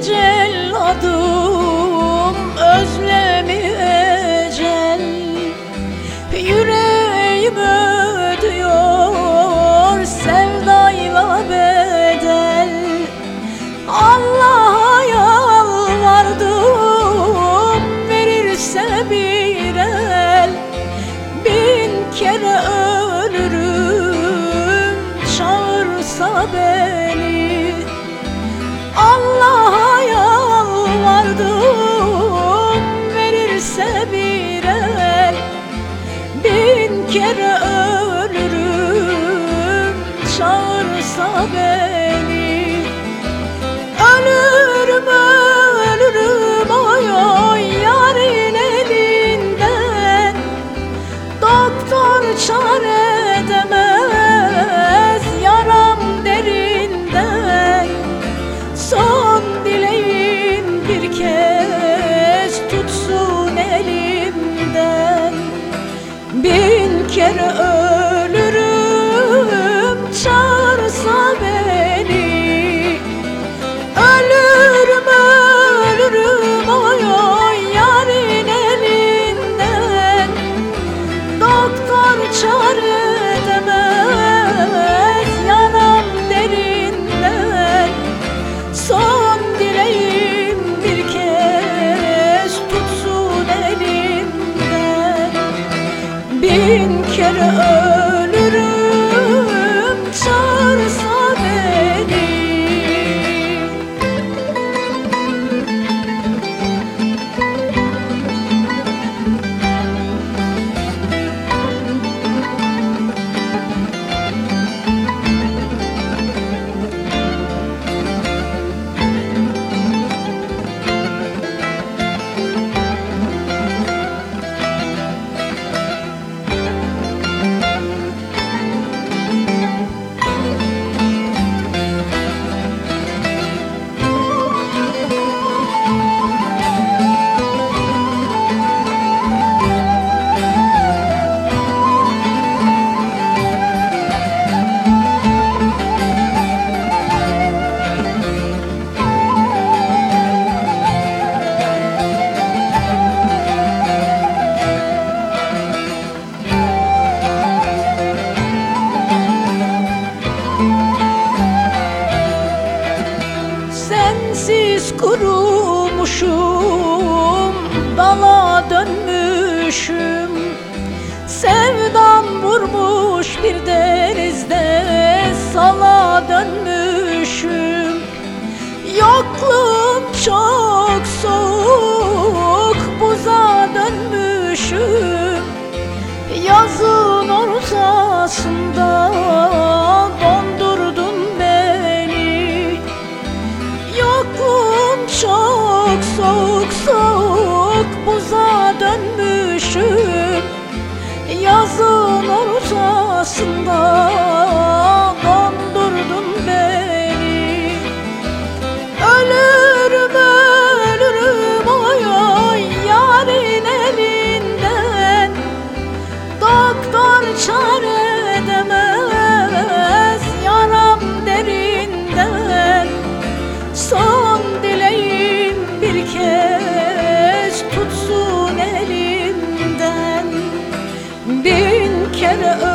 Celladım özlemi ecel. Yüreğim çağırsa beni Ölürüm ölürüm oy oy yarın elinden. Doktor çare edemez yaram derinden. Son dileğim bir kez tutsun elimden. Bin kere ölürüm Bin kere ölürüm Sensiz kurumuşum Dala dönmüşüm. Sevdam vurmuş bir denizde Sala dönmüşüm. Yokluğum çok soğuk Buza dönmüşüm. Yazın ortasında soğuk buza dönmüşüm Yazın ortasında better